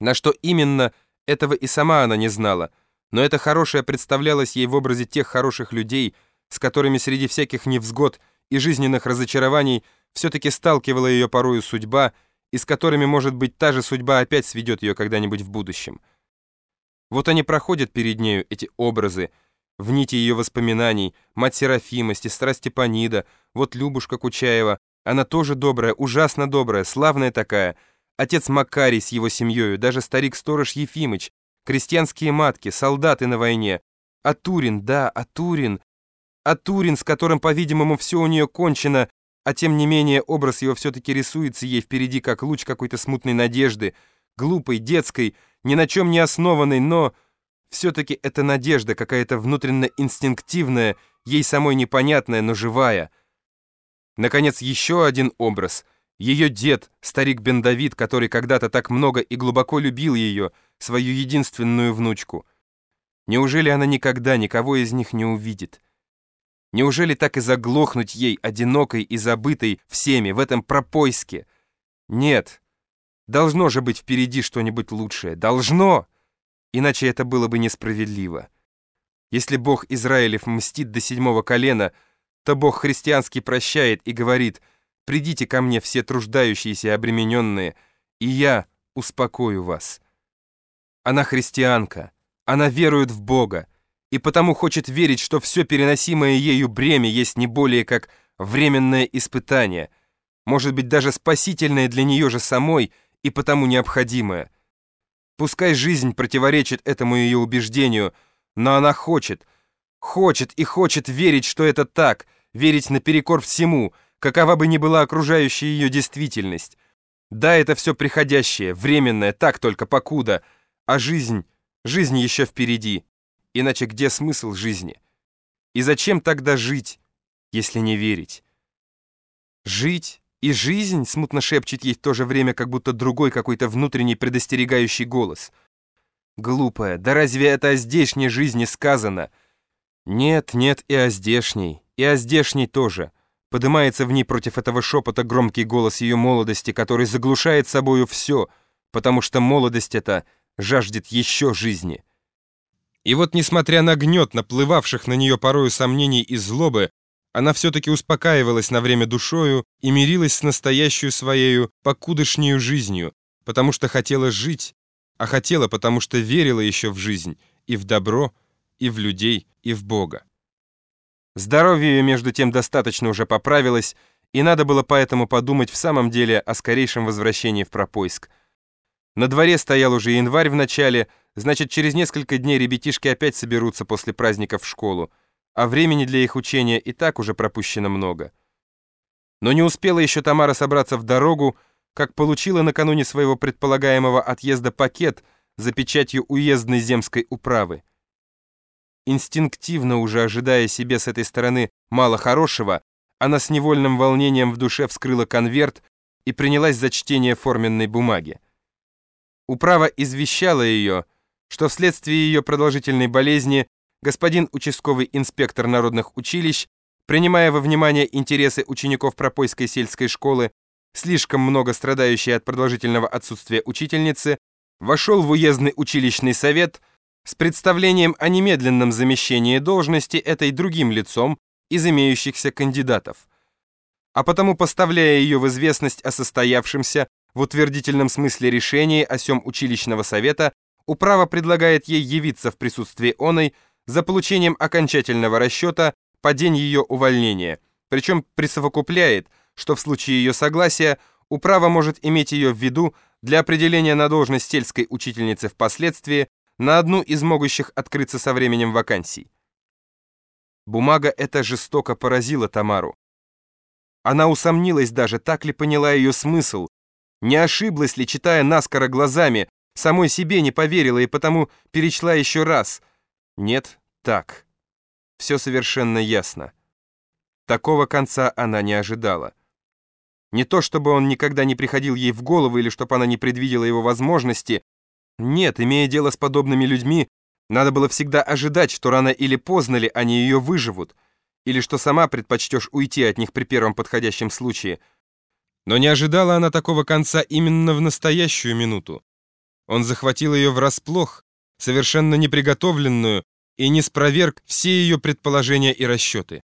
На что именно, этого и сама она не знала, но это хорошее представлялось ей в образе тех хороших людей, с которыми среди всяких невзгод и жизненных разочарований все-таки сталкивала ее порою судьба, и с которыми, может быть, та же судьба опять сведет ее когда-нибудь в будущем. Вот они проходят перед нею, эти образы, в нити ее воспоминаний, мать Серафима, сестра Степанида, вот Любушка Кучаева, она тоже добрая, ужасно добрая, славная такая, отец Макарий с его семьей, даже старик-сторож Ефимыч, крестьянские матки, солдаты на войне, Атурин, да, Атурин, Атурин, с которым, по-видимому, все у нее кончено, а тем не менее образ его все-таки рисуется ей впереди, как луч какой-то смутной надежды, глупой, детской, ни на чем не основанной, но все-таки это надежда какая-то внутренно инстинктивная, ей самой непонятная, но живая. Наконец, еще один образ. Ее дед, старик Бен Давид, который когда-то так много и глубоко любил ее, свою единственную внучку. Неужели она никогда никого из них не увидит? Неужели так и заглохнуть ей, одинокой и забытой всеми, в этом пропойске? Нет. Должно же быть впереди что-нибудь лучшее. Должно! Иначе это было бы несправедливо. Если Бог Израилев мстит до седьмого колена, то Бог христианский прощает и говорит, «Придите ко мне все труждающиеся и обремененные, и я успокою вас». Она христианка, она верует в Бога, и потому хочет верить, что все переносимое ею бремя есть не более как временное испытание, может быть даже спасительное для нее же самой и потому необходимое. Пускай жизнь противоречит этому ее убеждению, но она хочет, хочет и хочет верить, что это так, верить наперекор всему, какова бы ни была окружающая ее действительность. Да, это все приходящее, временное, так только покуда, а жизнь, жизнь еще впереди. Иначе где смысл жизни? И зачем тогда жить, если не верить? Жить и жизнь, смутно шепчет ей в то же время, как будто другой какой-то внутренний предостерегающий голос. Глупая, да разве это о здешней жизни сказано? Нет, нет, и о здешней, и о здешней тоже. Подымается в ней против этого шепота громкий голос ее молодости, который заглушает собою все, потому что молодость эта жаждет еще жизни. И вот, несмотря на гнет наплывавших на нее порою сомнений и злобы, она все-таки успокаивалась на время душою и мирилась с настоящую своею покудышнею жизнью, потому что хотела жить, а хотела, потому что верила еще в жизнь, и в добро, и в людей, и в Бога. Здоровье ее, между тем, достаточно уже поправилось, и надо было поэтому подумать в самом деле о скорейшем возвращении в Пропойск. На дворе стоял уже январь в начале, Значит, через несколько дней ребятишки опять соберутся после праздников в школу, а времени для их учения и так уже пропущено много. Но не успела еще Тамара собраться в дорогу, как получила накануне своего предполагаемого отъезда пакет за печатью уездной земской управы. Инстинктивно уже ожидая себе с этой стороны мало хорошего, она с невольным волнением в душе вскрыла конверт и принялась за чтение форменной бумаги. Управа извещала ее, что вследствие ее продолжительной болезни господин участковый инспектор народных училищ, принимая во внимание интересы учеников Пропойской сельской школы, слишком много страдающей от продолжительного отсутствия учительницы, вошел в уездный училищный совет с представлением о немедленном замещении должности этой другим лицом из имеющихся кандидатов. А потому, поставляя ее в известность о состоявшемся в утвердительном смысле решении о сём училищного совета, Управа предлагает ей явиться в присутствии оной за получением окончательного расчета по день ее увольнения, причем присовокупляет, что в случае ее согласия управа может иметь ее в виду для определения на должность сельской учительницы впоследствии на одну из могущих открыться со временем вакансий. Бумага эта жестоко поразила Тамару. Она усомнилась даже, так ли поняла ее смысл, не ошиблась ли, читая наскоро глазами, Самой себе не поверила и потому перечла еще раз. Нет, так. Все совершенно ясно. Такого конца она не ожидала. Не то, чтобы он никогда не приходил ей в голову или чтобы она не предвидела его возможности. Нет, имея дело с подобными людьми, надо было всегда ожидать, что рано или поздно ли они ее выживут, или что сама предпочтешь уйти от них при первом подходящем случае. Но не ожидала она такого конца именно в настоящую минуту. Он захватил ее врасплох, совершенно неприготовленную, и не спроверг все ее предположения и расчеты.